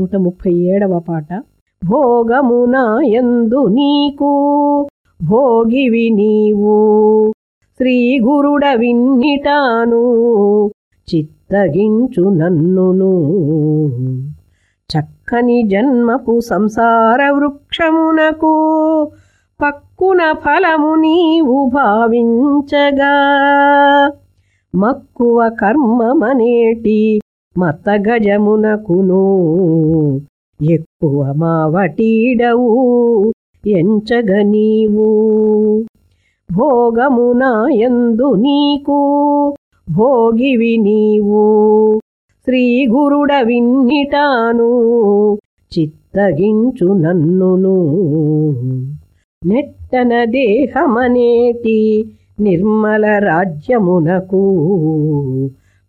నూట ముప్పై ఏడవ పాట. భోగమున ఎందు నీకు భోగివి నీవు. శ్రీ గురుడ విన్నిటాను చిత్తగించు నన్నును. చక్కని జన్మపు సంసార వృక్షమునకు పక్కున ఫలము నీవు భావించగా. మక్కువ కర్మమనేటి మత గజమునకును ఎక్కువ మావటీడవు ఎంచగ నీవు. భోగమునాయందు నీకు భోగివి నీవు. శ్రీ గురుడ విన్నిటాను చిత్తగించు నన్నును. నెట్టన దేహమనేటి నిర్మల రాజ్యమునకు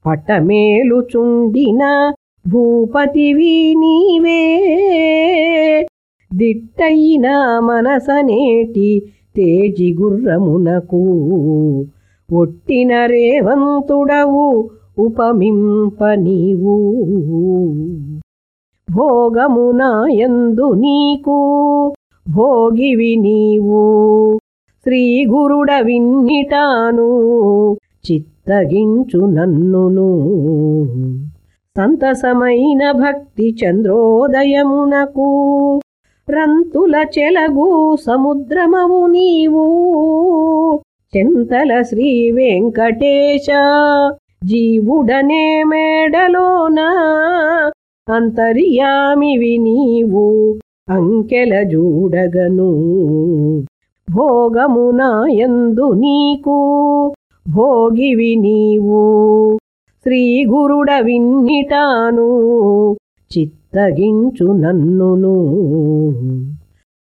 పటమేలుచుండిన భూపతివి నీవే. దిట్టయిన మనసనేటి తేజి గుర్రమునకు ఒట్టిన రేవంతుడవు ఉపమింప నీవు భోగమునాయందు నీకు భోగివి నీవు. శ్రీ గురుడ విన్నిటాను తగించు నన్నును. సంతసమైన భక్తి చంద్రోదయమునకు రంతుల చెలగు సముద్రమవు నీవు. చెంతల శ్రీ వెంకటేశ జీవుడనే మేడలోన అంతర్యామివి నీవు. అంకెల జూడగను భోగమున యందు నీకు భోగివి నీవు. శ్రీ గురుడ విన్నిటాను చిత్తగించు నన్నును.